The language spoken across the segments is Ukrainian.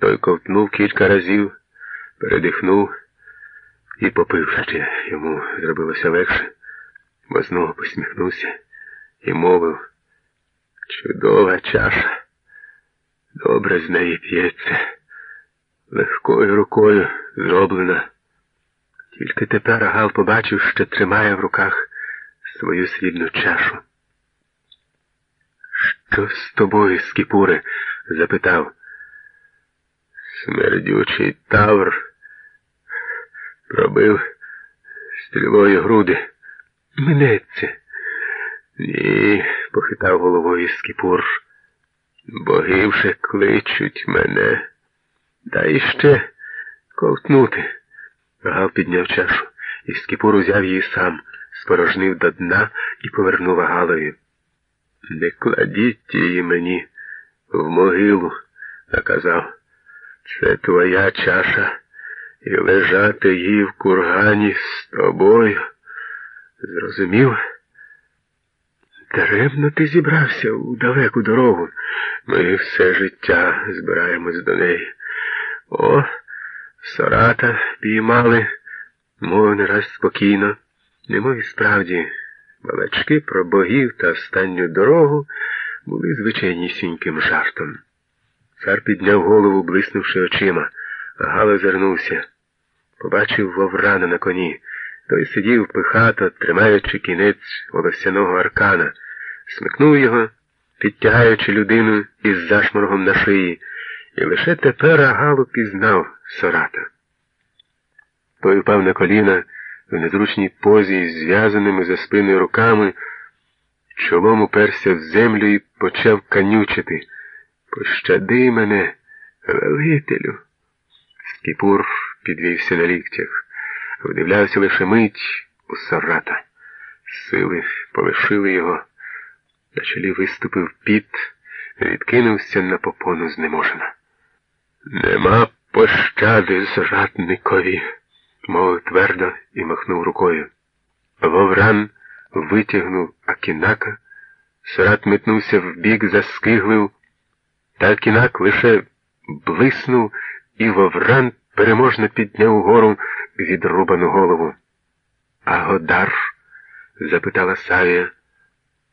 Той ковтнув кілька разів, передихнув і попив жаче. Йому зробилося легше, бо знову посміхнувся і мовив чудова чаша. Добре з неї п'ється, легкою рукою зроблена. Тільки тепер Агал побачив, що тримає в руках свою срібну чашу. Що з тобою, Скіпуре? запитав. Смердючий тавр пробив стрілою груди. Минеться. Ні, похитав головою Скіпур. Боги вже кличуть мене. Та іще ковтнути. Гал підняв чашу, і Скіпур узяв її сам, спорожнив до дна і повернув Агалові. Не кладіть її мені в могилу, наказав. Це твоя чаша, і лежати їй в кургані з тобою. Зрозумів? Даремно ти зібрався у далеку дорогу. Ми все життя збираємось до неї. О, сората піймали, мов не раз спокійно, немов справді. Балачки про богів та останню дорогу були звичайнісіньким жартом. Цар підняв голову, блиснувши очима, а Гала зернувся. Побачив воврана на коні. Той сидів пихато, тримаючи кінець волосяного аркана, смикнув його, підтягаючи людину із зашморгом на шиї, і лише тепер Агалу пізнав сората. Той упав на коліна в незручній позі з зв'язаними за спиною руками, чолом уперся в землю і почав канючити. Пощади мене, велителю. Скіпур підвівся на ліктях, вдивлявся лише мить у сарата. Сили полишили його. На чолі виступив піт, відкинувся на попону знеможена. Нема пощади зрадникові мовив твердо і махнув рукою. Вовран витягнув Акінака, Сарат метнувся вбік, заскиглив, та Акінак лише блиснув, і Вовран переможно підняв угору відрубану голову. А Годар? запитала Савія.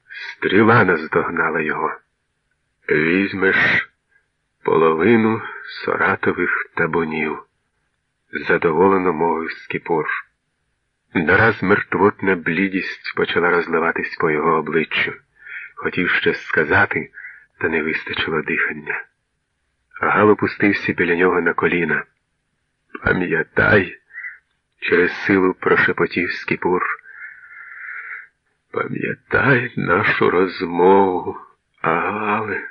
Стріла наздогнала його. Візьмеш половину соратових табунів задоволено мовив Скіпор. Нараз мертвотна блідість почала розливатись по його обличчю. Хотів щось сказати, та не вистачило дихання. Гал опустився біля нього на коліна. Пам'ятай, через силу прошепотів Скіпур. Пам'ятай нашу розмову, Агале,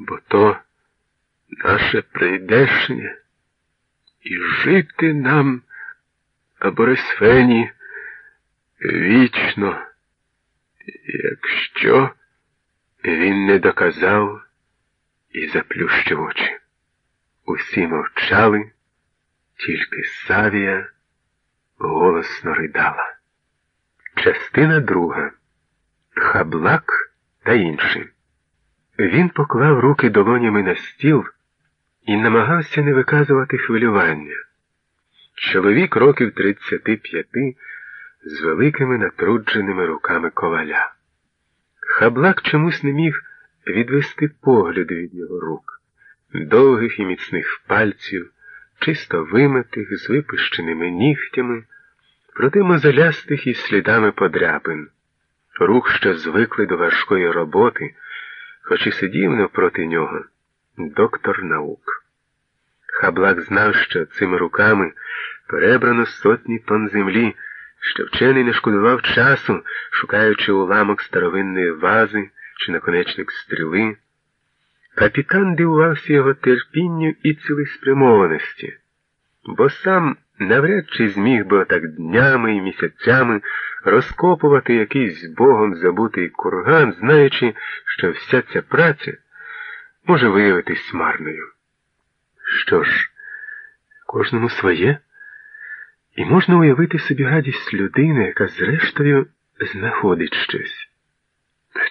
бо то наше прийдешнє. І жити нам, Борисфені, вічно, якщо він не доказав і заплющив очі. Усі мовчали, тільки Савія голосно ридала. Частина друга. Хаблак та інші. Він поклав руки долонями на стіл і намагався не виказувати хвилювання. Чоловік років 35 з великими натрудженими руками коваля. Хаблак чомусь не міг відвести погляди від його рук, довгих і міцних пальців, чисто вимитих, з випущеними нігтями, проте мозолястих із слідами подряпин, рук, що звикли до важкої роботи, хоч і сидів навпроти нього доктор наук. Хаблак знав, що цими руками перебрано сотні тонн землі, що вчений не шкодував часу, шукаючи уламок старовинної вази чи наконечник стріли. Капітан дивувався його терпінню і цілеспрямованості, бо сам навряд чи зміг би отак днями і місяцями розкопувати якийсь богом забутий курган, знаючи, що вся ця праця може виявитись марною. Що ж, кожному своє, і можна уявити собі гадість людини, яка зрештою знаходить щось.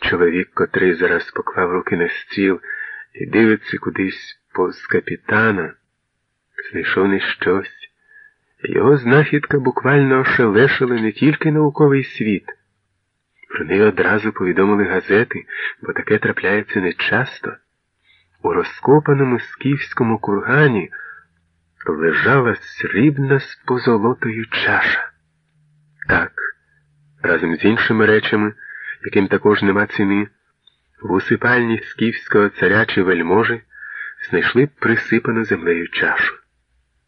Чоловік, котрий зараз поклав руки на стіл і дивиться кудись повз капітана, знайшов не щось. Його знахідка буквально ошелешила не тільки науковий світ. Про неї одразу повідомили газети, бо таке трапляється нечасто. У розкопаному скіфському кургані лежала срібна з позолотою чаша. Так, разом з іншими речами, яким також нема ціни, в усипальні скіфського царя чи вельможі знайшли присипану землею чашу.